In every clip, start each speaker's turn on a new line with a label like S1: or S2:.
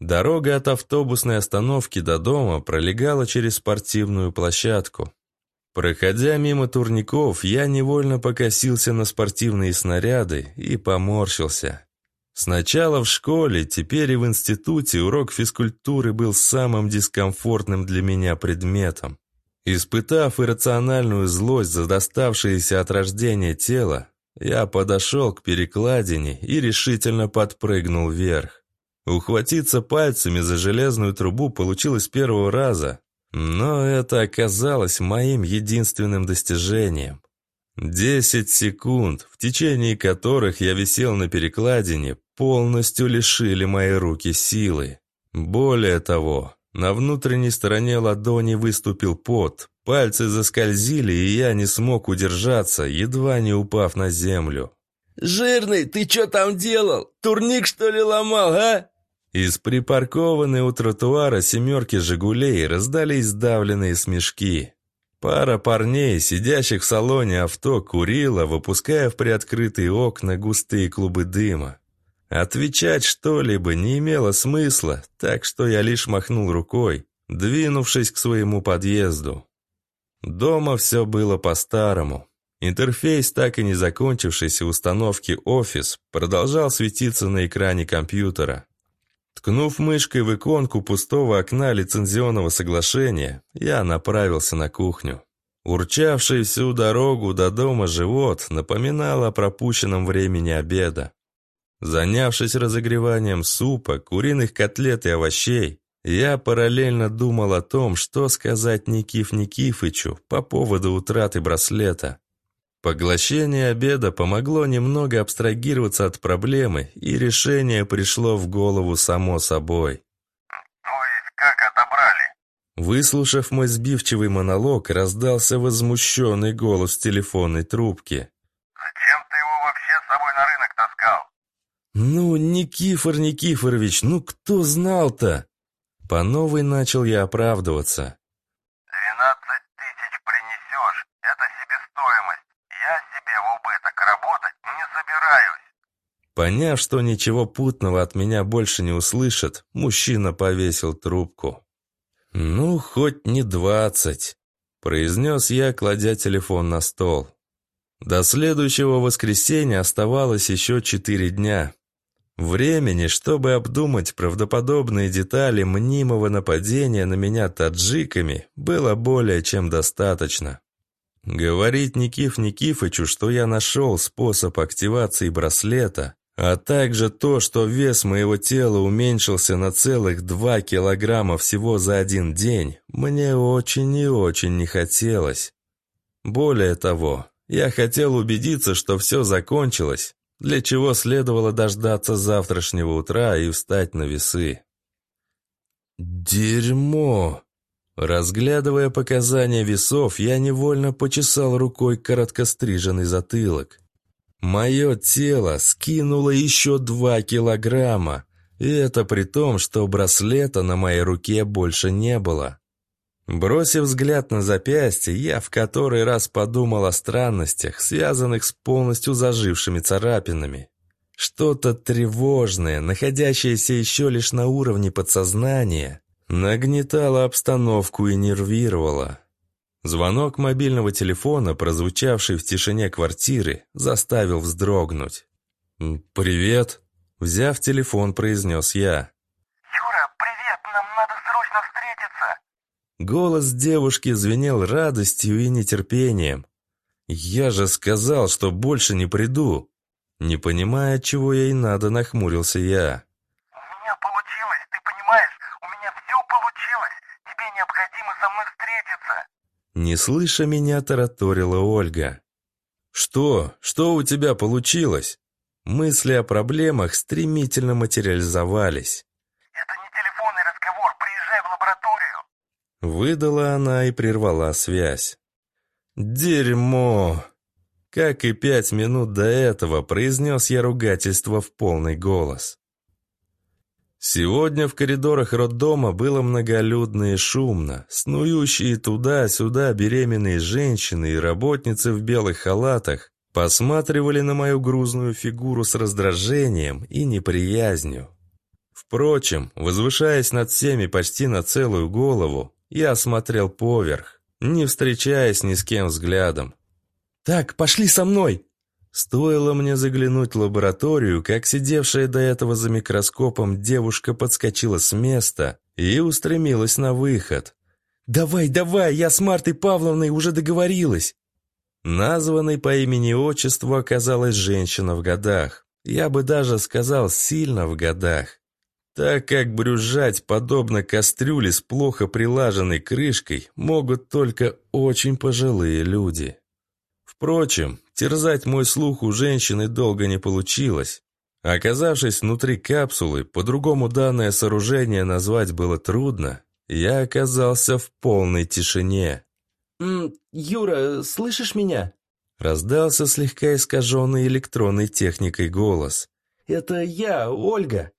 S1: Дорога от автобусной остановки до дома пролегала через спортивную площадку. Проходя мимо турников, я невольно покосился на спортивные снаряды и поморщился. Сначала в школе, теперь и в институте урок физкультуры был самым дискомфортным для меня предметом. Испытав иррациональную злость за доставшееся от рождения тело, я подошел к перекладине и решительно подпрыгнул вверх. Ухватиться пальцами за железную трубу получилось с первого раза, но это оказалось моим единственным достижением. Десять секунд, в течение которых я висел на перекладине, полностью лишили мои руки силы. Более того, на внутренней стороне ладони выступил пот, пальцы заскользили, и я не смог удержаться, едва не упав на землю.
S2: «Жирный, ты что там делал? Турник, что ли, ломал, а?»
S1: Из припаркованной у тротуара семерки «Жигулей» раздались сдавленные смешки. Пара парней, сидящих в салоне авто, курила, выпуская в приоткрытые окна густые клубы дыма. Отвечать что-либо не имело смысла, так что я лишь махнул рукой, двинувшись к своему подъезду. Дома все было по-старому. Интерфейс, так и не закончившийся установки «Офис», продолжал светиться на экране компьютера. Ткнув мышкой в иконку пустого окна лицензионного соглашения, я направился на кухню. Урчавший всю дорогу до дома живот напоминал о пропущенном времени обеда. Занявшись разогреванием супа, куриных котлет и овощей, я параллельно думал о том, что сказать Никиф Никифычу по поводу утраты браслета. Поглощение обеда помогло немного абстрагироваться от проблемы, и решение пришло в голову само собой.
S3: «То есть как отобрали?»
S1: Выслушав мой сбивчивый монолог, раздался возмущенный голос телефонной трубки.
S3: «Зачем ты его вообще с собой на рынок таскал?»
S1: «Ну, Никифор Никифорович, ну кто знал-то?» По новой начал я оправдываться. Поняв, что ничего путного от меня больше не услышат, мужчина повесил трубку. «Ну, хоть не двадцать», — произнес я, кладя телефон на стол. До следующего воскресенья оставалось еще четыре дня. Времени, чтобы обдумать правдоподобные детали мнимого нападения на меня таджиками, было более чем достаточно. Говорить Никиф Никифычу, что я нашел способ активации браслета, а также то, что вес моего тела уменьшился на целых 2 килограмма всего за один день, мне очень и очень не хотелось. Более того, я хотел убедиться, что все закончилось, для чего следовало дождаться завтрашнего утра и встать на весы. «Дерьмо!» Разглядывая показания весов, я невольно почесал рукой короткостриженный затылок. Мое тело скинуло еще два килограмма, и это при том, что браслета на моей руке больше не было. Бросив взгляд на запястье, я в который раз подумал о странностях, связанных с полностью зажившими царапинами. Что-то тревожное, находящееся еще лишь на уровне подсознания, нагнетало обстановку и нервировало. Звонок мобильного телефона, прозвучавший в тишине квартиры, заставил вздрогнуть. «Привет!» – взяв телефон, произнес я. «Юра, привет! Нам надо срочно встретиться!» Голос девушки звенел радостью и нетерпением. «Я же сказал, что больше не приду!» Не понимая, чего ей надо, нахмурился я. Не слыша меня, тараторила Ольга. «Что? Что у тебя получилось?» Мысли о проблемах стремительно материализовались. «Это не телефонный разговор, приезжай в лабораторию!» Выдала она и прервала связь. «Дерьмо!» Как и пять минут до этого, произнес я ругательство в полный голос. Сегодня в коридорах роддома было многолюдно и шумно. Снующие туда-сюда беременные женщины и работницы в белых халатах посматривали на мою грузную фигуру с раздражением и неприязнью. Впрочем, возвышаясь над всеми почти на целую голову, я смотрел поверх, не встречаясь ни с кем взглядом. «Так, пошли со мной!» Стоило мне заглянуть в лабораторию, как сидевшая до этого за микроскопом девушка подскочила с места и устремилась на выход. «Давай, давай, я с Мартой Павловной уже договорилась!» Названной по имени-отчеству оказалась женщина в годах. Я бы даже сказал, сильно в годах. Так как брюзжать, подобно кастрюле с плохо прилаженной крышкой, могут только очень пожилые люди. Впрочем, Терзать мой слух у женщины долго не получилось. Оказавшись внутри капсулы, по-другому данное сооружение назвать было трудно, я оказался в полной тишине.
S2: «Юра, слышишь меня?»
S1: Раздался слегка искаженный электронной техникой голос.
S2: «Это я, Ольга».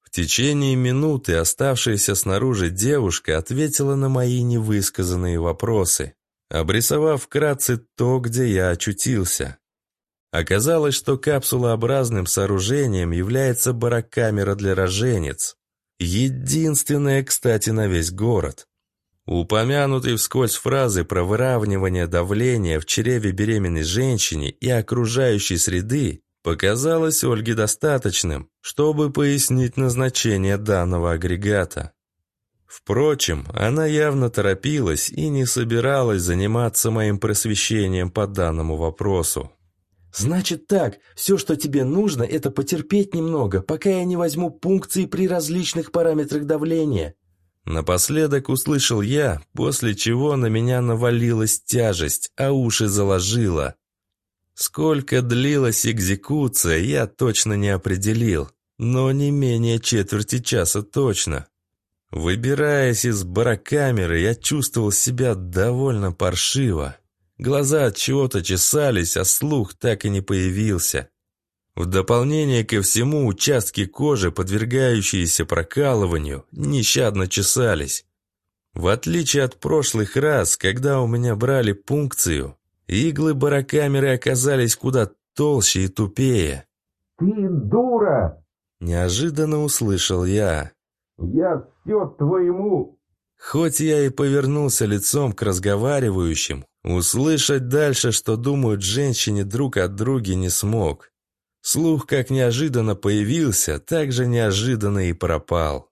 S1: В течение минуты оставшаяся снаружи девушка ответила на мои невысказанные вопросы обрисовав вкратце то, где я очутился. Оказалось, что капсулообразным сооружением является барокамера для роженец. Единственная, кстати, на весь город. Упомянутые вскользь фразы про выравнивание давления в чреве беременной женщине и окружающей среды показалось Ольге достаточным, чтобы пояснить назначение данного агрегата. Впрочем, она явно торопилась и не собиралась заниматься моим просвещением по данному вопросу.
S2: «Значит так, все, что тебе нужно, это потерпеть немного, пока я не возьму пункции при различных параметрах давления».
S1: Напоследок услышал я, после чего на меня навалилась тяжесть, а уши заложило. Сколько длилась экзекуция, я точно не определил, но не менее четверти часа точно. Выбираясь из барокамеры, я чувствовал себя довольно паршиво. Глаза от чего-то чесались, а слух так и не появился. В дополнение ко всему, участки кожи, подвергающиеся прокалыванию, нещадно чесались. В отличие от прошлых раз, когда у меня брали пункцию, иглы барокамеры оказались куда толще и тупее.
S2: «Ты дура!»
S1: – неожиданно услышал я.
S2: Я все твоему...»
S1: Хоть я и повернулся лицом к разговаривающим, услышать дальше, что думают женщины, друг от друга, не смог. Слух как неожиданно появился, так же неожиданно и пропал.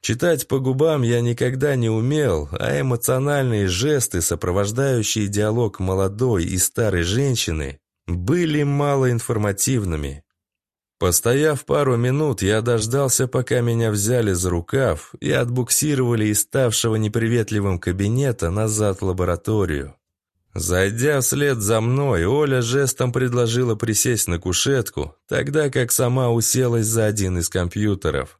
S1: Читать по губам я никогда не умел, а эмоциональные жесты, сопровождающие диалог молодой и старой женщины, были малоинформативными. Постояв пару минут, я дождался, пока меня взяли за рукав и отбуксировали из ставшего неприветливым кабинета назад в лабораторию. Зайдя вслед за мной, Оля жестом предложила присесть на кушетку, тогда как сама уселась за один из компьютеров.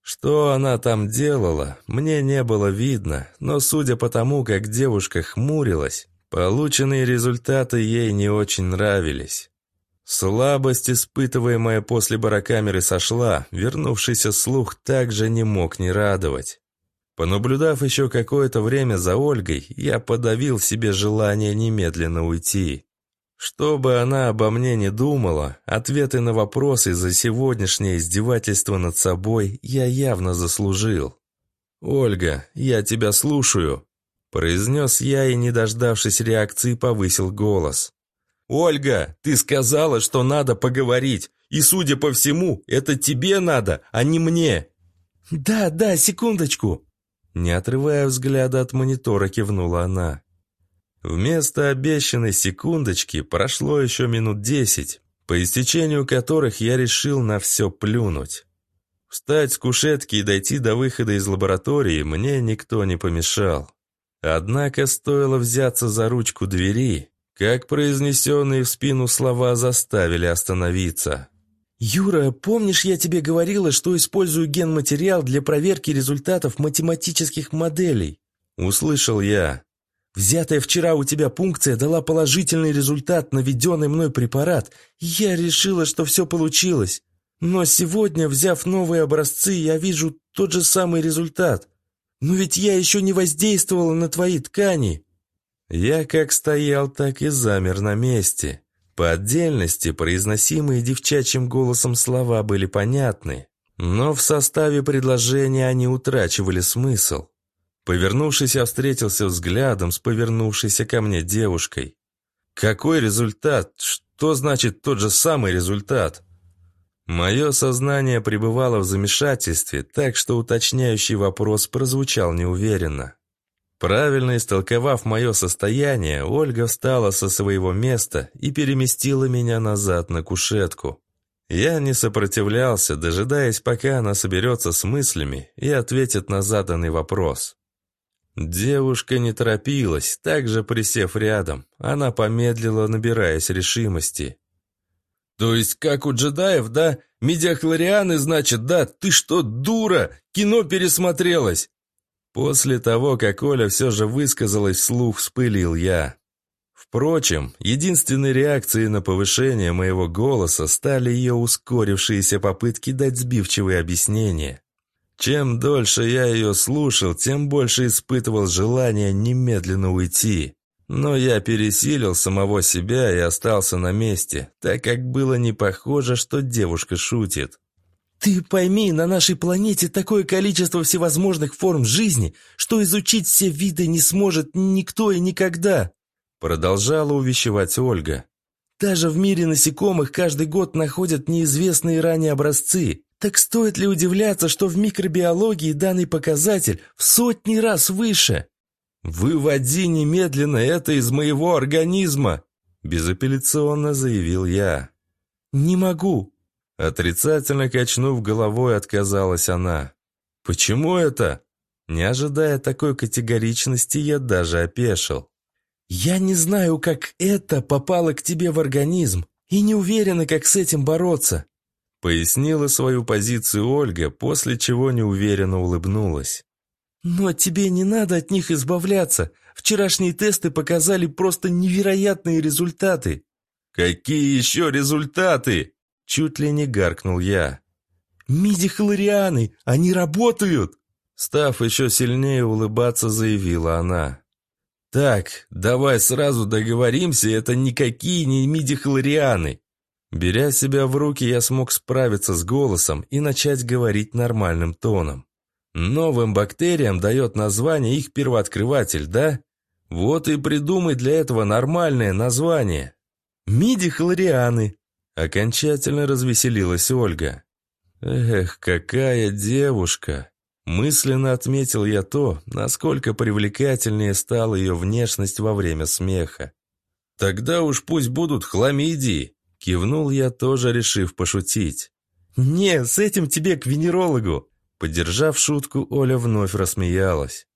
S1: Что она там делала, мне не было видно, но судя по тому, как девушка хмурилась, полученные результаты ей не очень нравились. Слабость, испытываемая после барокамеры, сошла, вернувшийся слух также не мог не радовать. Понаблюдав еще какое-то время за Ольгой, я подавил себе желание немедленно уйти. Что бы она обо мне не думала, ответы на вопросы за сегодняшнее издевательство над собой я явно заслужил. «Ольга, я тебя слушаю», – произнес я и, не дождавшись реакции, повысил голос. «Ольга, ты сказала, что надо поговорить, и, судя по всему, это тебе надо, а не мне».
S2: «Да, да, секундочку».
S1: Не отрывая взгляда от монитора, кивнула она. Вместо обещанной секундочки прошло еще минут десять, по истечению которых я решил на все плюнуть. Встать с кушетки и дойти до выхода из лаборатории мне никто не помешал. Однако стоило взяться за ручку двери, как произнесенные в спину слова заставили остановиться.
S2: «Юра, помнишь, я тебе говорила, что использую генматериал для проверки результатов математических моделей?»
S1: Услышал я.
S2: «Взятая вчера у тебя пункция дала положительный результат на введенный мной препарат. Я решила, что все получилось. Но сегодня, взяв новые образцы, я вижу тот же самый результат. Но ведь я еще не воздействовала на твои ткани».
S1: Я как стоял, так и замер на месте. По отдельности произносимые девчачьим голосом слова были понятны, но в составе предложения они утрачивали смысл. Повернувшись, я встретился взглядом с повернувшейся ко мне девушкой. Какой результат? Что значит тот же самый результат? Мое сознание пребывало в замешательстве, так что уточняющий вопрос прозвучал неуверенно. Правильно истолковав мое состояние, Ольга встала со своего места и переместила меня назад на кушетку. Я не сопротивлялся, дожидаясь, пока она соберется с мыслями и ответит на заданный вопрос. Девушка не торопилась, также присев рядом. Она помедлила, набираясь решимости. «То есть как у джедаев, да? Медиахлорианы, значит, да? Ты что, дура? Кино пересмотрелось? После того, как Оля все же высказалась слух вспылил я. Впрочем, единственной реакцией на повышение моего голоса стали ее ускорившиеся попытки дать сбивчивые объяснения. Чем дольше я ее слушал, тем больше испытывал желание немедленно уйти. Но я пересилил самого себя и остался на месте, так как было не похоже, что девушка шутит.
S2: Ты пойми, на нашей планете такое количество всевозможных форм жизни, что изучить все виды не сможет никто и никогда!»
S1: Продолжала увещевать Ольга.
S2: «Даже в мире насекомых каждый год находят неизвестные ранее образцы. Так стоит ли удивляться, что в микробиологии данный показатель в сотни раз выше?»
S1: «Выводи немедленно это из моего организма!» Безапелляционно заявил я.
S2: «Не могу.
S1: Отрицательно качнув головой, отказалась она. «Почему это?» Не ожидая такой категоричности, я даже опешил.
S2: «Я не знаю, как это попало к тебе в организм, и не уверена, как с этим бороться»,
S1: пояснила свою позицию Ольга, после чего неуверенно улыбнулась.
S2: «Но тебе не надо от них избавляться. Вчерашние тесты показали просто невероятные результаты».
S1: «Какие еще результаты?» Чуть ли не гаркнул я.
S2: «Миди-хлорианы! Они работают!»
S1: Став еще сильнее улыбаться, заявила она. «Так, давай сразу договоримся, это никакие не миди-хлорианы!» Беря себя в руки, я смог справиться с голосом и начать говорить нормальным тоном. «Новым бактериям дает название их первооткрыватель, да? Вот и придумай для этого нормальное название.
S2: Миди-хлорианы!»
S1: Окончательно развеселилась Ольга. «Эх, какая девушка!» Мысленно отметил я то, насколько привлекательнее стала ее внешность во время смеха. «Тогда уж пусть будут хламидии!» Кивнул я, тоже решив пошутить.
S2: «Не, с этим тебе к венерологу!»
S1: Поддержав шутку, Оля вновь рассмеялась.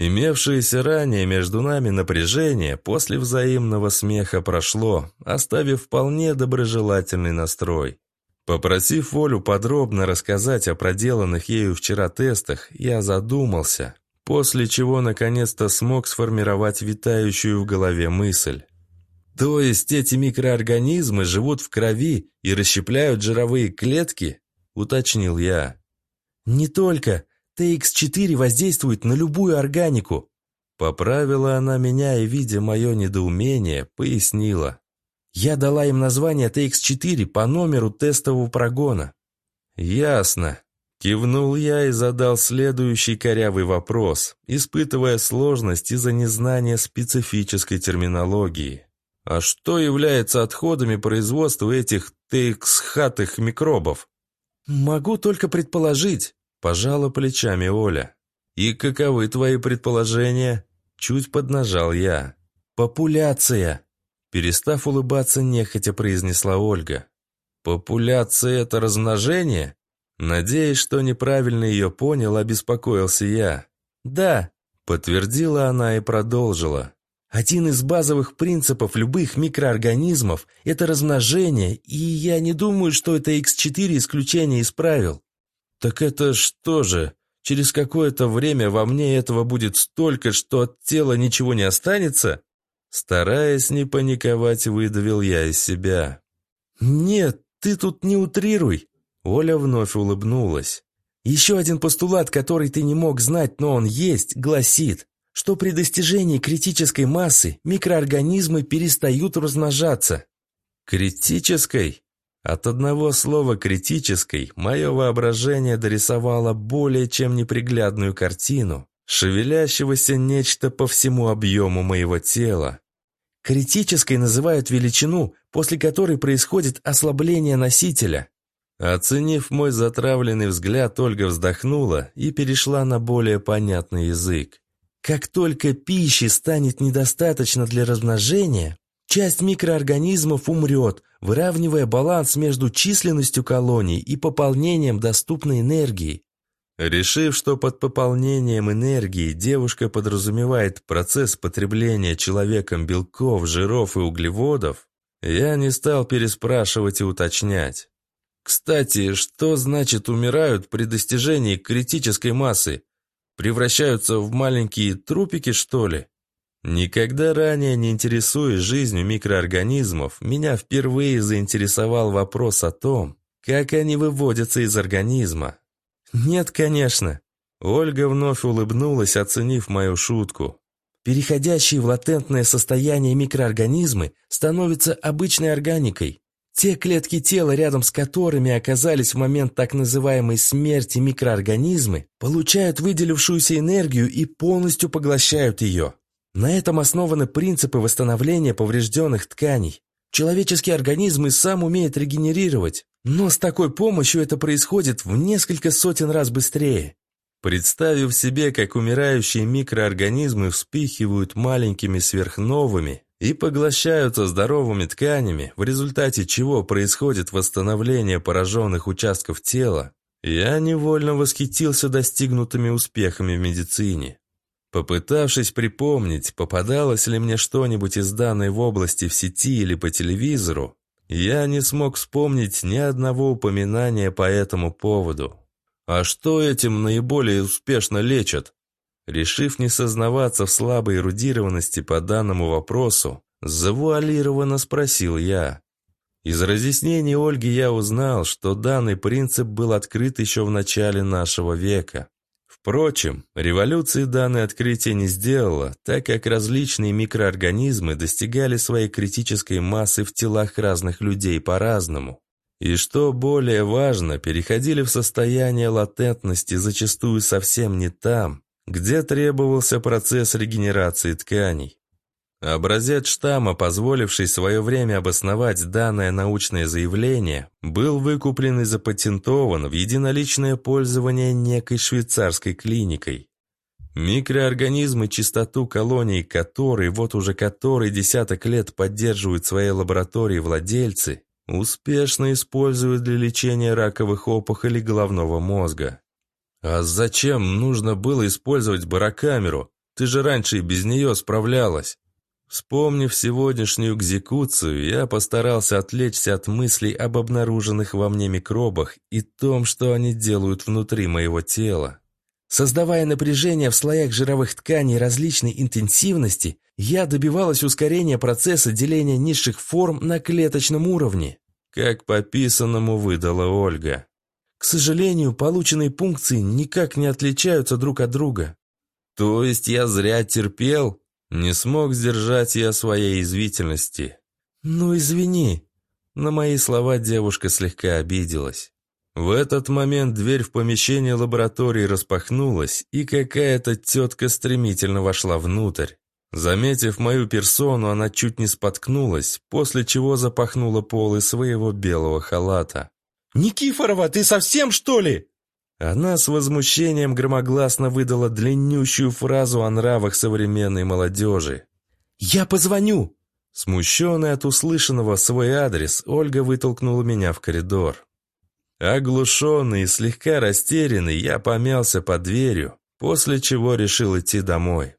S1: Имевшееся ранее между нами напряжение после взаимного смеха прошло, оставив вполне доброжелательный настрой. Попросив Волю подробно рассказать о проделанных ею вчера тестах, я задумался, после чего наконец-то смог сформировать витающую в голове мысль. То есть эти микроорганизмы живут в крови и расщепляют жировые клетки? Уточнил я.
S2: Не только, TX4 воздействует на любую органику.
S1: Поправила она меня и, видя мое недоумение, пояснила.
S2: Я дала им название TX4 по номеру тестового прогона.
S1: Ясно. Кивнул я и задал следующий корявый вопрос, испытывая сложность из-за незнания специфической терминологии. А что является отходами производства этих TX-хатых микробов?
S2: Могу только предположить.
S1: Пожала плечами Оля. «И каковы твои предположения?» Чуть поднажал я.
S2: «Популяция!»
S1: Перестав улыбаться, нехотя произнесла Ольга. «Популяция – это размножение?» Надеясь, что неправильно ее понял, обеспокоился я.
S2: «Да», –
S1: подтвердила она и продолжила.
S2: «Один из базовых принципов любых микроорганизмов – это размножение, и я не думаю, что это X4 исключение из правил.
S1: Так это что же? Через какое-то время во мне этого будет столько, что от тела ничего не останется? Стараясь не паниковать, выдавил я из себя.
S2: «Нет, ты тут не утрируй!»
S1: Оля вновь улыбнулась.
S2: «Еще один постулат, который ты не мог знать, но он есть, гласит, что при достижении критической массы микроорганизмы перестают размножаться».
S1: «Критической?» От одного слова «критической» мое воображение дорисовало более чем неприглядную картину, шевелящегося нечто по всему объему моего тела.
S2: Критической называют величину, после которой происходит ослабление носителя.
S1: Оценив мой затравленный взгляд, Ольга вздохнула и перешла на более понятный язык.
S2: Как только пищи станет недостаточно для размножения, Часть микроорганизмов умрет, выравнивая баланс между численностью колоний и пополнением доступной энергии.
S1: Решив, что под пополнением энергии девушка подразумевает процесс потребления человеком белков, жиров и углеводов, я не стал переспрашивать и уточнять. Кстати, что значит умирают при достижении критической массы? Превращаются в маленькие трупики, что ли? Никогда ранее не интересуясь жизнью микроорганизмов, меня впервые заинтересовал вопрос о том, как они выводятся из организма.
S2: «Нет, конечно».
S1: Ольга вновь улыбнулась, оценив мою шутку.
S2: Переходящие в латентное состояние микроорганизмы становятся обычной органикой. Те клетки тела, рядом с которыми оказались в момент так называемой смерти микроорганизмы, получают выделившуюся энергию и полностью поглощают ее. На этом основаны принципы восстановления поврежденных тканей. Человеческий организм и сам умеет регенерировать, но с такой помощью это происходит в несколько сотен раз быстрее.
S1: Представив себе, как умирающие микроорганизмы вспихивают маленькими сверхновыми и поглощаются здоровыми тканями, в результате чего происходит восстановление пораженных участков тела, я невольно восхитился достигнутыми успехами в медицине. Попытавшись припомнить, попадалось ли мне что-нибудь из данной в области в сети или по телевизору, я не смог вспомнить ни одного упоминания по этому поводу. А что этим наиболее успешно лечат? Решив не сознаваться в слабой эрудированности по данному вопросу, завуалированно спросил я. Из разъяснений Ольги я узнал, что данный принцип был открыт еще в начале нашего века. Впрочем, революции данное открытие не сделало, так как различные микроорганизмы достигали своей критической массы в телах разных людей по-разному. И что более важно, переходили в состояние латентности зачастую совсем не там, где требовался процесс регенерации тканей. Образец штамма, позволивший в свое время обосновать данное научное заявление, был выкуплен и запатентован в единоличное пользование некой швейцарской клиникой. Микроорганизмы, чистоту колоний которой вот уже который десяток лет поддерживают в своей лаборатории владельцы, успешно используют для лечения раковых опухолей головного мозга. А зачем нужно было использовать барокамеру? Ты же раньше и без нее справлялась. Вспомнив сегодняшнюю экзекуцию, я постарался отвлечься от мыслей об обнаруженных во мне микробах и том, что они делают внутри моего тела.
S2: Создавая напряжение в слоях жировых тканей различной интенсивности, я добивалась ускорения процесса деления низших форм на клеточном уровне,
S1: как пописанному выдала Ольга.
S2: К сожалению, полученные пункции никак не отличаются друг от друга.
S1: То есть я зря терпел? Не смог сдержать я своей извительности.
S2: «Ну, извини!» На мои слова девушка слегка обиделась.
S1: В этот момент дверь в помещение лаборатории распахнулась, и какая-то тетка стремительно вошла внутрь. Заметив мою персону, она чуть не споткнулась, после чего запахнула полы своего белого халата.
S2: «Никифорова, ты совсем, что ли?»
S1: Она с возмущением громогласно выдала длиннющую фразу о нравах современной молодежи.
S2: «Я позвоню!»
S1: Смущенная от услышанного свой адрес, Ольга вытолкнула меня в коридор. Оглушенный и слегка растерянный, я помялся под дверью, после чего решил идти домой.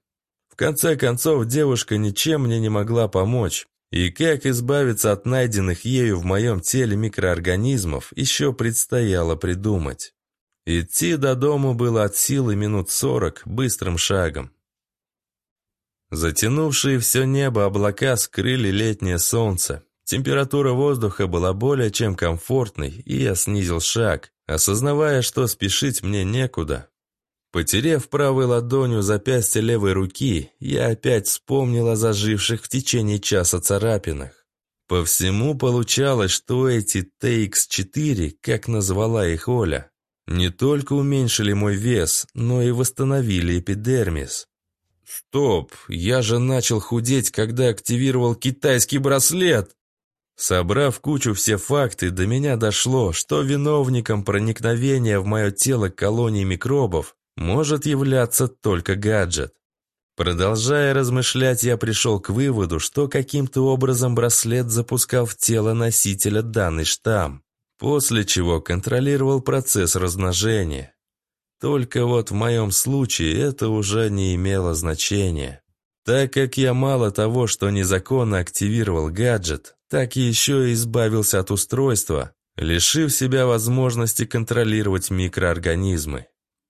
S1: В конце концов, девушка ничем мне не могла помочь, и как избавиться от найденных ею в моем теле микроорганизмов, еще предстояло придумать. Идти до дому было от силы минут сорок быстрым шагом. Затянувшие все небо облака скрыли летнее солнце. Температура воздуха была более чем комфортной, и я снизил шаг, осознавая, что спешить мне некуда. Потерев правой ладонью запястье левой руки, я опять вспомнил о заживших в течение часа царапинах. По всему получалось, что эти TX4, как назвала их Оля, не только уменьшили мой вес, но и восстановили эпидермис. «Стоп! Я же начал худеть, когда активировал китайский браслет!» Собрав кучу все факты, до меня дошло, что виновником проникновения в мое тело колонии микробов может являться только гаджет. Продолжая размышлять, я пришел к выводу, что каким-то образом браслет запускал в тело носителя данный штамм после чего контролировал процесс размножения. Только вот в моем случае это уже не имело значения. Так как я мало того, что незаконно активировал гаджет, так еще и избавился от устройства, лишив себя возможности контролировать микроорганизмы.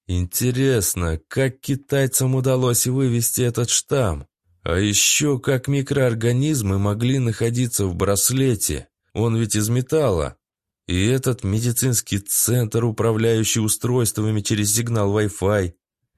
S1: Интересно, как китайцам удалось вывести этот штамм? А еще как микроорганизмы могли находиться в браслете? Он ведь из металла. И этот медицинский центр, управляющий устройствами через сигнал Wi-Fi.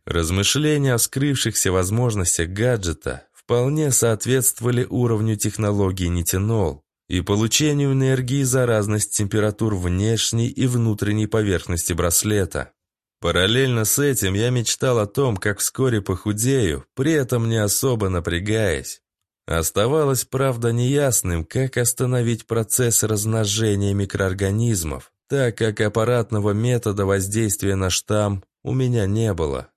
S1: Размышления о скрывшихся возможностях гаджета вполне соответствовали уровню технологии нитинол и получению энергии за разность температур внешней и внутренней поверхности браслета. Параллельно с этим я мечтал о том, как вскоре похудею, при этом не особо напрягаясь. Оставалось, правда, неясным, как остановить процесс размножения микроорганизмов, так как аппаратного метода воздействия на штамм у меня не было.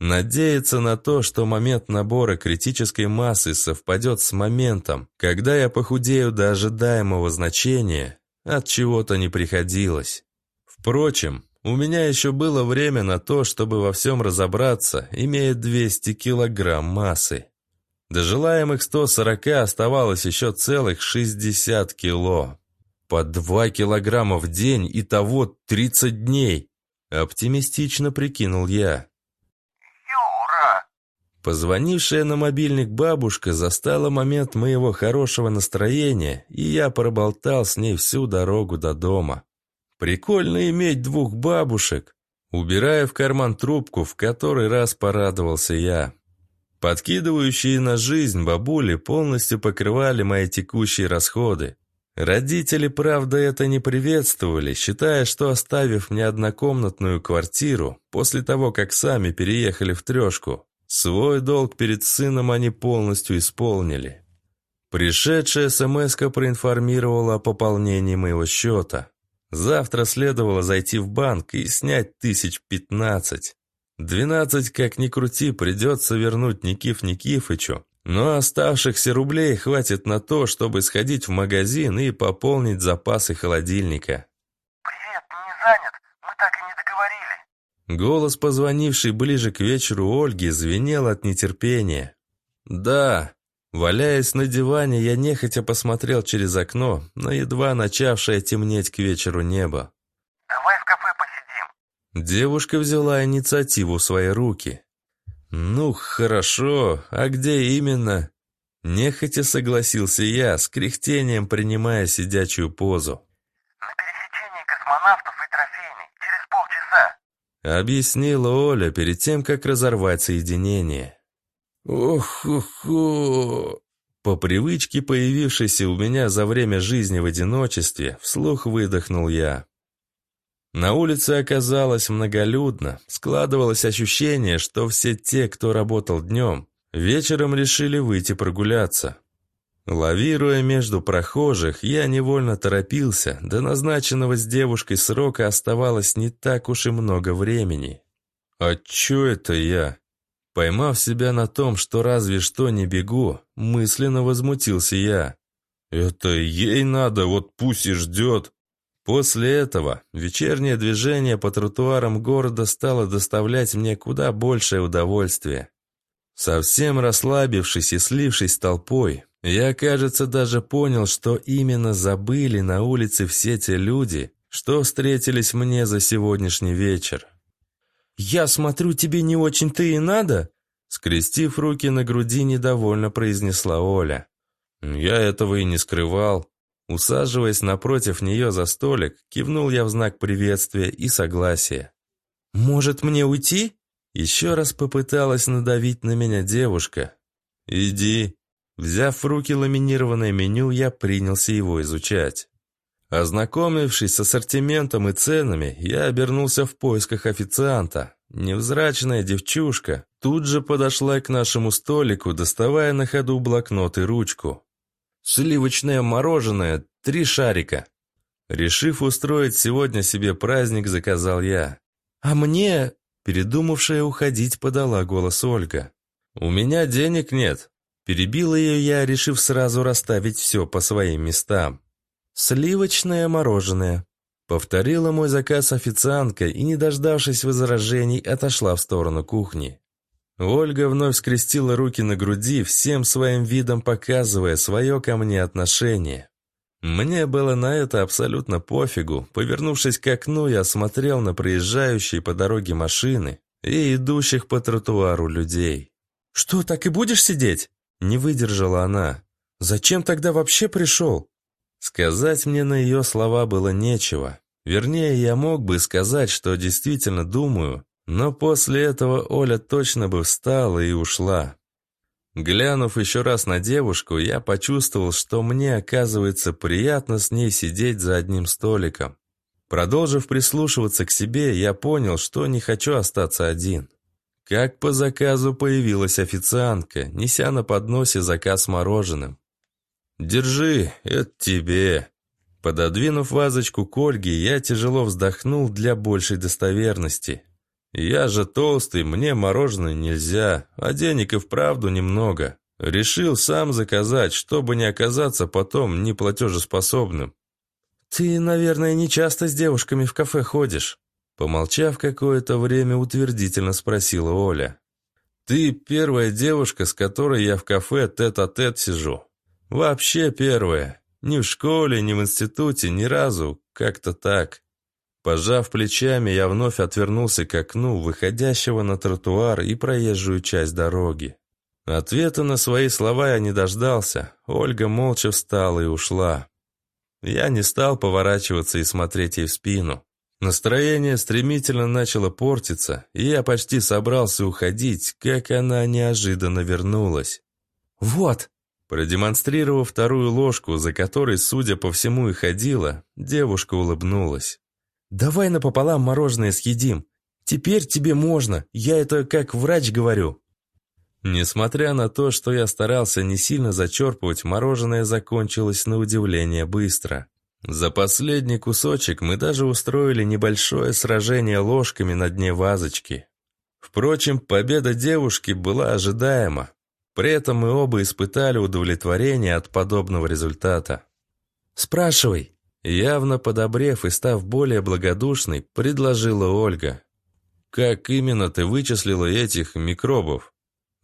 S1: Надеяться на то, что момент набора критической массы совпадет с моментом, когда я похудею до ожидаемого значения, от чего-то не приходилось. Впрочем, у меня еще было время на то, чтобы во всем разобраться, имея 200 килограмм массы. До желаемых 140 оставалось еще целых 60 кило. По 2 килограмма в день и того 30 дней. Оптимистично прикинул я.
S3: Юра!
S1: Позвонившая на мобильник бабушка застала момент моего хорошего настроения, и я проболтал с ней всю дорогу до дома. Прикольно иметь двух бабушек. Убирая в карман трубку, в который раз порадовался я. Подкидывающие на жизнь бабули полностью покрывали мои текущие расходы. Родители, правда, это не приветствовали, считая, что оставив мне однокомнатную квартиру, после того, как сами переехали в трешку, свой долг перед сыном они полностью исполнили. Пришедшая смс проинформировала о пополнении моего счета. Завтра следовало зайти в банк и снять тысяч пятнадцать. Двенадцать, как ни крути, придется вернуть Никиф Никифычу, но оставшихся рублей хватит на то, чтобы сходить в магазин и пополнить запасы холодильника.
S3: «Привет, не занят, мы так и не договорили».
S1: Голос, позвонивший ближе к вечеру Ольги, звенел от нетерпения. «Да». Валяясь на диване, я нехотя посмотрел через окно на едва начавшее темнеть к вечеру небо. Девушка взяла инициативу в свои руки. «Ну, хорошо, а где именно?» Нехотя согласился я, с кряхтением принимая сидячую позу.
S3: «На пересечении космонавтов и трофейной, через полчаса»,
S1: объяснила Оля перед тем, как разорвать соединение. ох хо По привычке, появившейся у меня за время жизни в одиночестве, вслух выдохнул я. На улице оказалось многолюдно, складывалось ощущение, что все те, кто работал днем, вечером решили выйти прогуляться. Лавируя между прохожих, я невольно торопился, до назначенного с девушкой срока оставалось не так уж и много времени. «А чё это я?» Поймав себя на том, что разве что не бегу, мысленно возмутился я. «Это ей надо, вот пусть и ждет!» После этого вечернее движение по тротуарам города стало доставлять мне куда большее удовольствие. Совсем расслабившись и слившись с толпой, я, кажется, даже понял, что именно забыли на улице все те люди, что встретились мне за сегодняшний вечер.
S2: «Я смотрю, тебе не очень-то и надо?»
S1: Скрестив руки на груди, недовольно произнесла Оля. «Я этого и не скрывал», Усаживаясь напротив нее за столик, кивнул я в знак приветствия и согласия.
S2: «Может, мне уйти?»
S1: Еще раз попыталась надавить на меня девушка. «Иди». Взяв в руки ламинированное меню, я принялся его изучать. Ознакомившись с ассортиментом и ценами, я обернулся в поисках официанта. Невзрачная девчушка тут же подошла к нашему столику, доставая на ходу блокнот и ручку. Сливочное мороженое, три шарика. Решив устроить сегодня себе праздник, заказал я. А мне, передумавшая уходить, подала голос Ольга. У меня денег нет. Перебил ее я, решив сразу расставить все по своим местам. Сливочное мороженое. Повторила мой заказ официантка и, не дождавшись возражений, отошла в сторону кухни. Ольга вновь скрестила руки на груди, всем своим видом показывая свое ко мне отношение. Мне было на это абсолютно пофигу. Повернувшись к окну, я смотрел на проезжающие по дороге машины и идущих по тротуару людей. «Что, так и будешь сидеть?» Не выдержала она. «Зачем тогда вообще пришел?» Сказать мне на ее слова было нечего. Вернее, я мог бы сказать, что действительно думаю, но после этого Оля точно бы встала и ушла. Глянув еще раз на девушку, я почувствовал, что мне, оказывается, приятно с ней сидеть за одним столиком. Продолжив прислушиваться к себе, я понял, что не хочу остаться один. Как по заказу появилась официантка, неся на подносе заказ мороженым. «Держи, это тебе». Пододвинув вазочку к Ольге, я тяжело вздохнул для большей достоверности. Я же толстый, мне мороженое нельзя, а денег и вправду немного. Решил сам заказать, чтобы не оказаться потом неплатежеспособным. «Ты, наверное, не часто с девушками в кафе ходишь?» Помолчав какое-то время, утвердительно спросила Оля. «Ты первая девушка, с которой я в кафе тет-а-тет -тет сижу. Вообще первая. Ни в школе, ни в институте, ни разу. Как-то так. Пожав плечами, я вновь отвернулся к окну, выходящего на тротуар и проезжую часть дороги. Ответа на свои слова я не дождался. Ольга молча встала и ушла. Я не стал поворачиваться и смотреть ей в спину. Настроение стремительно начало портиться, и я почти собрался уходить, как она неожиданно вернулась. «Вот!» Продемонстрировав вторую ложку, за которой, судя по всему, и ходила, девушка улыбнулась. Давай напополам мороженое съедим. Теперь тебе можно, я это как врач говорю». Несмотря на то, что я старался не сильно зачерпывать, мороженое закончилось на удивление быстро. За последний кусочек мы даже устроили небольшое сражение ложками на дне вазочки. Впрочем, победа девушки была ожидаема. При этом мы оба испытали удовлетворение от подобного результата. «Спрашивай», Явно подобрев и став более благодушной, предложила Ольга. «Как именно ты вычислила этих микробов?»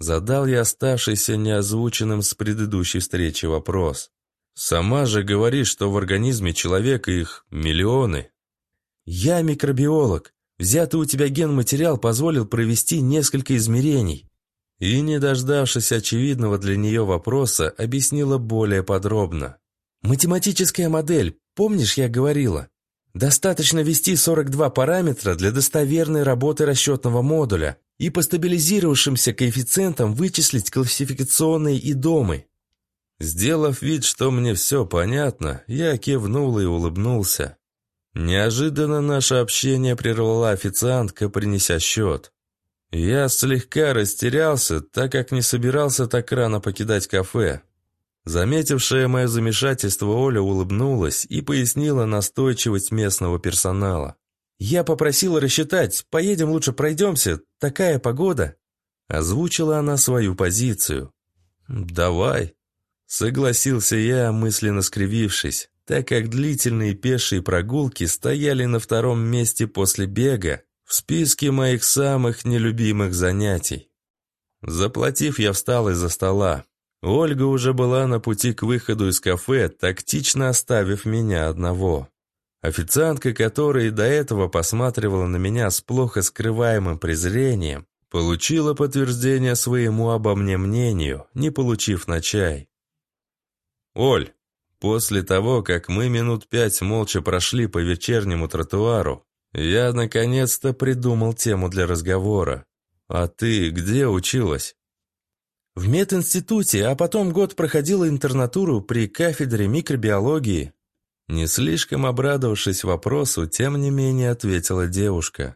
S1: Задал я оставшийся неозвученным с предыдущей встречи вопрос. «Сама же говоришь, что в организме человека их миллионы». «Я микробиолог. Взятый у тебя генматериал позволил провести несколько измерений». И, не дождавшись очевидного для нее вопроса, объяснила более подробно. Математическая модель, помнишь, я говорила? Достаточно ввести 42 параметра для достоверной работы расчетного модуля и по стабилизировавшимся коэффициентам вычислить классификационные и домы. Сделав вид, что мне все понятно, я кивнул и улыбнулся. Неожиданно наше общение прервала официантка, принеся счет. Я слегка растерялся, так как не собирался так рано покидать кафе. Заметившая мое замешательство, Оля улыбнулась и пояснила настойчивость местного персонала. «Я попросила рассчитать, поедем лучше пройдемся, такая погода». Озвучила она свою позицию. «Давай», — согласился я, мысленно скривившись, так как длительные пешие прогулки стояли на втором месте после бега в списке моих самых нелюбимых занятий. Заплатив, я встал из-за стола, Ольга уже была на пути к выходу из кафе, тактично оставив меня одного. Официантка, которая и до этого посматривала на меня с плохо скрываемым презрением, получила подтверждение своему обо мне мнению, не получив на чай. «Оль!» После того, как мы минут пять молча прошли по вечернему тротуару, я наконец-то придумал тему для разговора. «А ты где училась?»
S2: В мединституте, а потом год проходила интернатуру при кафедре микробиологии. Не слишком обрадовавшись вопросу, тем не менее ответила девушка.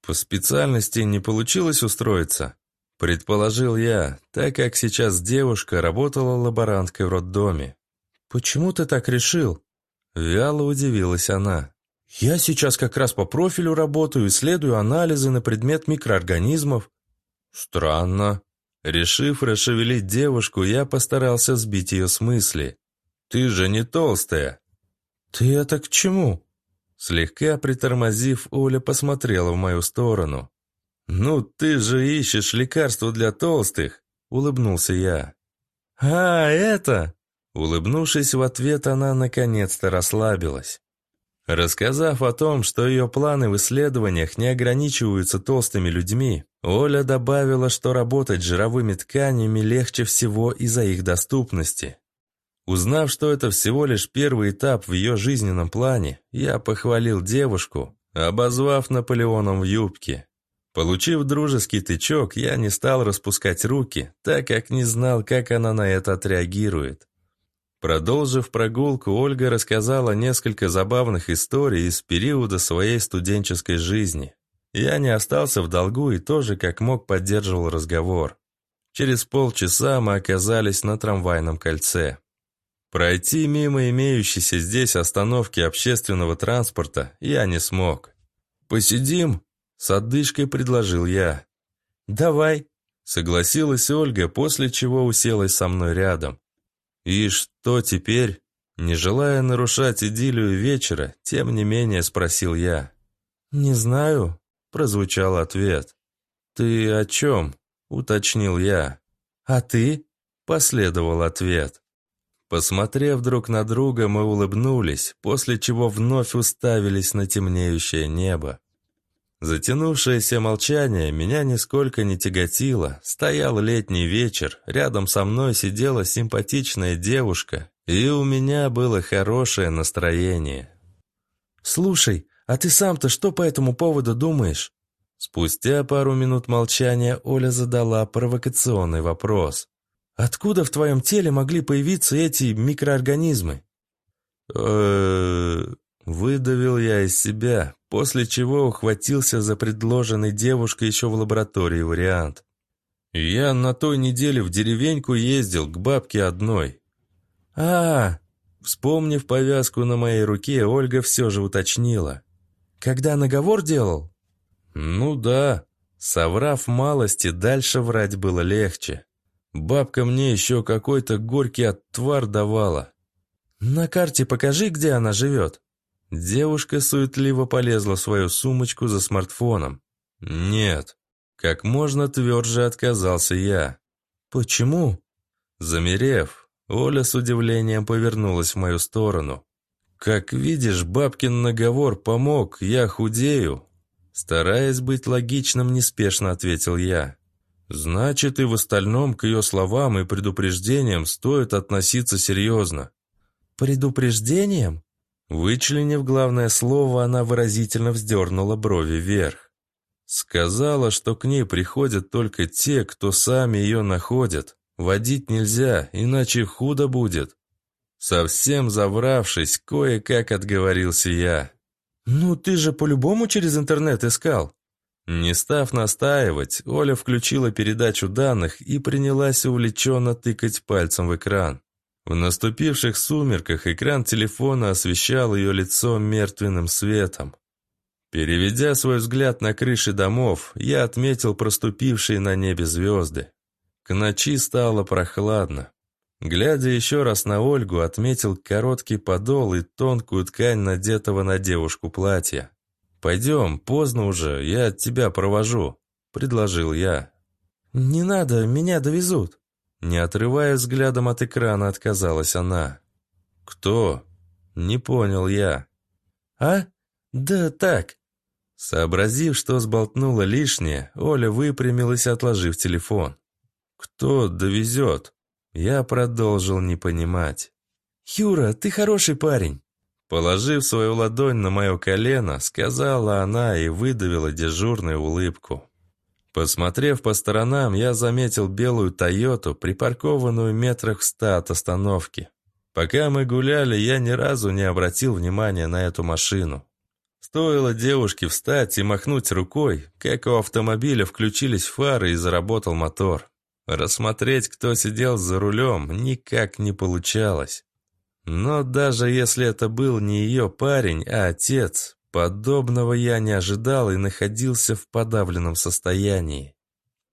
S2: По специальности не получилось устроиться, предположил я, так как сейчас девушка работала лаборанткой в роддоме. Почему ты так решил? Вяло удивилась она. Я сейчас как раз по профилю работаю, исследую анализы на предмет микроорганизмов. Странно, Решив расшевелить девушку, я постарался сбить ее с мысли. «Ты же не толстая!» «Ты это к чему?» Слегка притормозив, Оля посмотрела в мою сторону. «Ну, ты же ищешь лекарство для толстых!» – улыбнулся я. «А, это!» Улыбнувшись в ответ, она наконец-то расслабилась. Рассказав о том, что ее планы в исследованиях не ограничиваются толстыми людьми, Оля добавила, что работать жировыми тканями легче всего из-за их доступности. Узнав, что это всего лишь первый этап в ее жизненном плане, я похвалил девушку, обозвав Наполеоном в юбке. Получив дружеский тычок, я не стал распускать руки, так как не знал, как она на это отреагирует. Продолжив прогулку, Ольга рассказала несколько забавных историй из периода своей студенческой жизни. Я не остался в долгу и тоже как мог поддерживал разговор. Через полчаса мы оказались на трамвайном кольце. Пройти мимо имеющейся здесь остановки общественного транспорта я не смог. «Посидим?» – с отдышкой предложил я. «Давай», – согласилась Ольга, после чего уселась со мной рядом. «И что теперь?» Не желая нарушать идиллию вечера, тем не менее спросил я. «Не знаю», прозвучал ответ. «Ты о чем?» – уточнил я. «А ты?» – последовал ответ. Посмотрев друг на друга, мы улыбнулись, после чего вновь уставились на темнеющее небо. Затянувшееся молчание меня нисколько не тяготило. Стоял летний вечер, рядом со мной сидела симпатичная девушка, и у меня было хорошее настроение. «Слушай, а ты сам-то что по этому поводу думаешь?» Спустя пару минут молчания Оля задала провокационный вопрос. «Откуда в твоем теле могли появиться эти микроорганизмы?» Выдавил я из себя, после чего ухватился за предложенный девушкой еще в лаборатории вариант. Я на той неделе в деревеньку ездил к бабке одной. а Вспомнив повязку на моей руке, Ольга все же уточнила. Когда наговор делал?» «Ну да». Соврав малости, дальше врать было легче. Бабка мне еще какой-то горький отвар давала. «На карте покажи, где она живет». Девушка суетливо полезла в свою сумочку за смартфоном. «Нет». Как можно тверже отказался я. «Почему?» Замерев, Оля с удивлением повернулась в мою сторону. «Как видишь, бабкин наговор помог, я худею!» Стараясь быть логичным, неспешно ответил я. «Значит, и в остальном к ее словам и предупреждениям стоит относиться серьезно». «Предупреждением?» Вычленив главное слово, она выразительно вздернула брови вверх. Сказала, что к ней приходят только те, кто сами ее находит. Водить нельзя, иначе худо будет. Совсем завравшись, кое-как отговорился я. «Ну, ты же по-любому через интернет искал». Не став настаивать, Оля включила передачу данных и принялась увлеченно тыкать пальцем в экран. В наступивших сумерках экран телефона освещал ее лицо мертвенным светом. Переведя свой взгляд на крыши домов, я отметил проступившие на небе звезды. К ночи стало прохладно. Глядя еще раз на Ольгу, отметил короткий подол и тонкую ткань надетого на девушку платья. «Пойдем, поздно уже, я тебя провожу», — предложил я. «Не надо, меня довезут». Не отрывая взглядом от экрана, отказалась она. «Кто?» «Не понял я». «А? Да так». Сообразив, что сболтнула лишнее, Оля выпрямилась, отложив телефон. «Кто довезет?» Я продолжил не понимать. «Юра, ты хороший парень!» Положив свою ладонь на мое колено, сказала она и выдавила дежурную улыбку.
S1: Посмотрев по сторонам, я заметил белую «Тойоту», припаркованную метрах в ста от остановки. Пока мы гуляли, я ни разу не обратил внимания на эту машину. Стоило девушке встать и махнуть рукой, как у автомобиля включились фары и заработал мотор. Рассмотреть, кто сидел за рулем, никак не получалось. Но даже если это был не ее парень, а отец, подобного я не ожидал и находился в подавленном состоянии.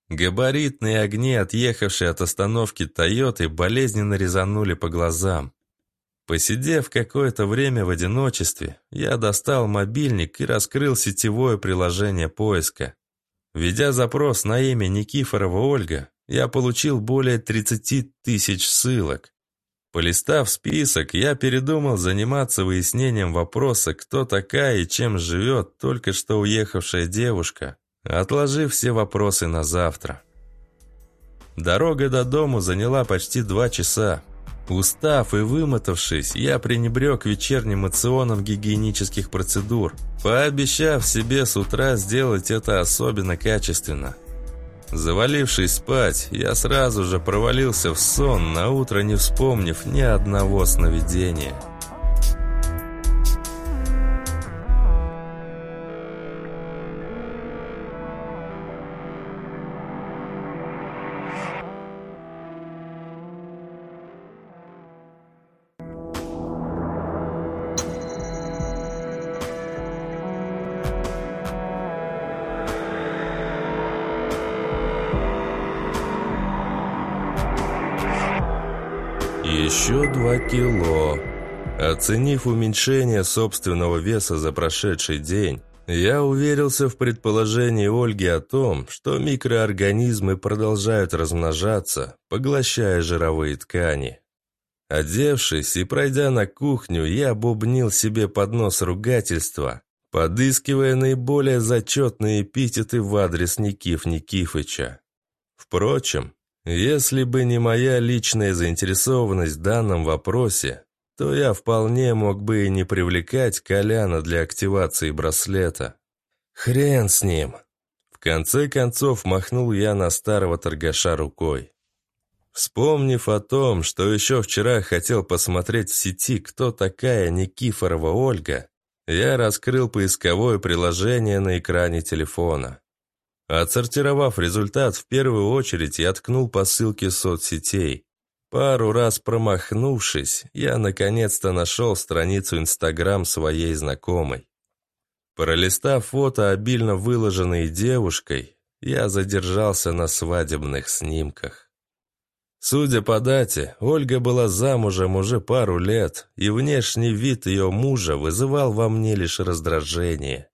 S1: Габаритные огни, отъехавшие от остановки «Тойоты», болезненно резанули по глазам. Посидев какое-то время в одиночестве, я достал мобильник и раскрыл сетевое приложение поиска. Ведя запрос на имя Никифорова Ольга, я получил более 30 тысяч ссылок. Полистав список, я передумал заниматься выяснением вопроса, кто такая и чем живет только что уехавшая девушка, отложив все вопросы на завтра. Дорога до дому заняла почти два часа. Устав и вымотавшись, я пренебрег вечерним рационом гигиенических процедур, пообещав себе с утра сделать это особенно качественно – Завалившись спать, я сразу же провалился в сон, на утро, не вспомнив ни одного сновидения. кило. Оценив уменьшение собственного веса за прошедший день, я уверился в предположении Ольги о том, что микроорганизмы продолжают размножаться, поглощая жировые ткани. Одевшись и пройдя на кухню, я бубнил себе под нос ругательства, подыскивая наиболее зачетные эпитеты в адрес Никиф Никифыча. Впрочем, если бы не моя личная заинтересованность в данном вопросе, то я вполне мог бы и не привлекать Коляна для активации браслета. Хрен с ним. В конце концов махнул я на старого торгаша рукой. Вспомнив о том, что еще вчера хотел посмотреть в сети, кто такая Никифорова Ольга, я раскрыл поисковое приложение на экране телефона. Отсортировав результат, в первую очередь я ткнул по ссылке соцсетей. Пару раз промахнувшись, я наконец-то нашел страницу Инстаграм своей знакомой. Пролистав фото, обильно выложенные девушкой, я задержался на свадебных снимках. Судя по дате, Ольга была замужем уже пару лет, и внешний вид ее мужа вызывал во мне лишь раздражение.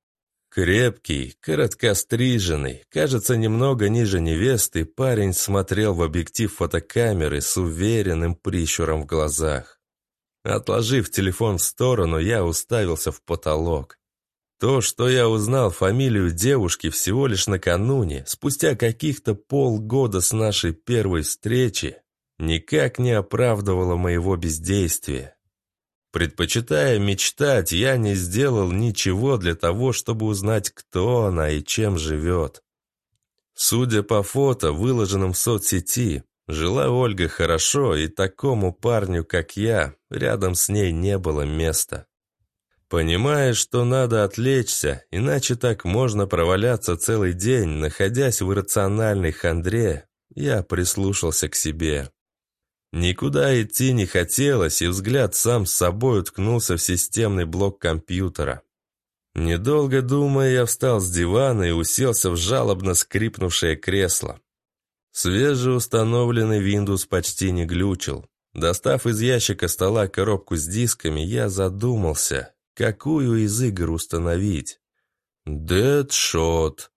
S1: Крепкий, короткостриженный, кажется, немного ниже невесты, парень смотрел в объектив фотокамеры с уверенным прищуром в глазах. Отложив телефон в сторону, я уставился в потолок. То, что я узнал фамилию девушки всего лишь накануне, спустя каких-то полгода с нашей первой встречи, никак не оправдывало моего бездействия. Предпочитая мечтать, я не сделал ничего для того, чтобы узнать, кто она и чем живет. Судя по фото, выложенным в соцсети, жила Ольга хорошо, и такому парню, как я, рядом с ней не было места. Понимая, что надо отвлечься, иначе так можно проваляться целый день, находясь в иррациональной хандре, я прислушался к себе. Никуда идти не хотелось, и взгляд сам с собой уткнулся в системный блок компьютера. Недолго думая, я встал с дивана и уселся в жалобно скрипнувшее кресло. Свежеустановленный Windows почти не глючил. Достав из ящика стола коробку с дисками, я задумался, какую из игр установить. Deadshot.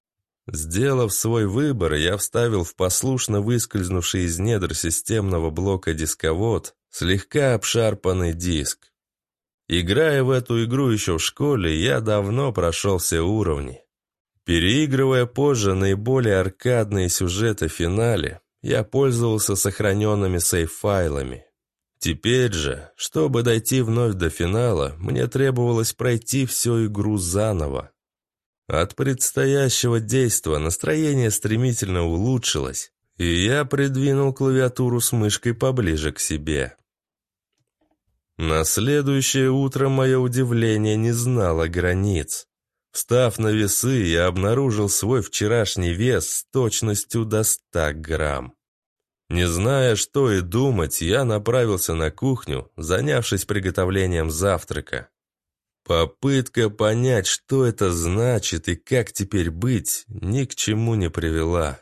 S1: Сделав свой выбор, я вставил в послушно выскользнувший из недр системного блока дисковод слегка обшарпанный диск. Играя в эту игру еще в школе, я давно прошел все уровни. Переигрывая позже наиболее аркадные сюжеты в финале, я пользовался сохраненными сейф-файлами. Теперь же, чтобы дойти вновь до финала, мне требовалось пройти всю игру заново. От предстоящего действа настроение стремительно улучшилось, и я придвинул клавиатуру с мышкой поближе к себе. На следующее утро мое удивление не знало границ. Встав на весы, я обнаружил свой вчерашний вес с точностью до 100 грамм. Не зная, что и думать, я направился на кухню, занявшись приготовлением завтрака. Попытка понять, что это значит и как теперь быть, ни к чему не привела.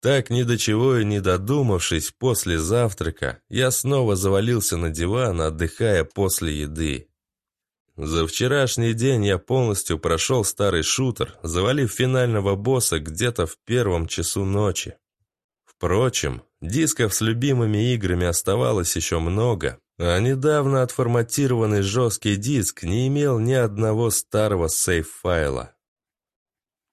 S1: Так ни до чего и не додумавшись после завтрака, я снова завалился на диван, отдыхая после еды. За вчерашний день я полностью прошел старый шутер, завалив финального босса где-то в первом часу ночи. Впрочем, дисков с любимыми играми оставалось еще много, а недавно отформатированный жесткий диск не имел ни одного старого сейф-файла.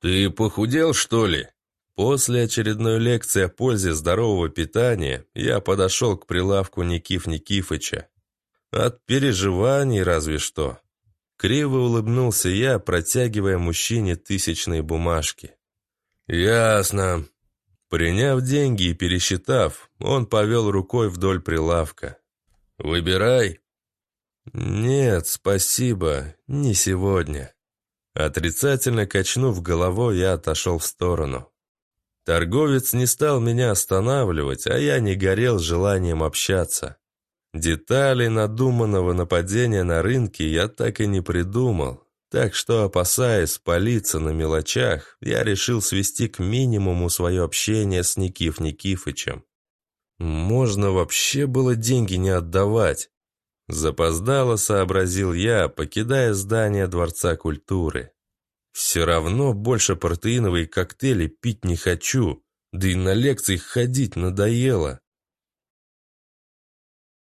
S1: «Ты похудел, что ли?» После очередной лекции о пользе здорового питания я подошел к прилавку Никиф Никифыча. От переживаний разве что. Криво улыбнулся я, протягивая мужчине тысячные бумажки. «Ясно. Приняв деньги и пересчитав, он повел рукой вдоль прилавка. «Выбирай». «Нет, спасибо, не сегодня». Отрицательно качнув головой, я отошел в сторону. Торговец не стал меня останавливать, а я не горел желанием общаться. Детали надуманного нападения на рынке я так и не придумал, так что, опасаясь палиться на мелочах, я решил свести к минимуму свое общение с Никиф Никифычем. Можно вообще было деньги не отдавать. Запоздало сообразил я, покидая здание Дворца культуры. Все равно больше протеиновые коктейли пить не хочу, да и на лекции ходить надоело.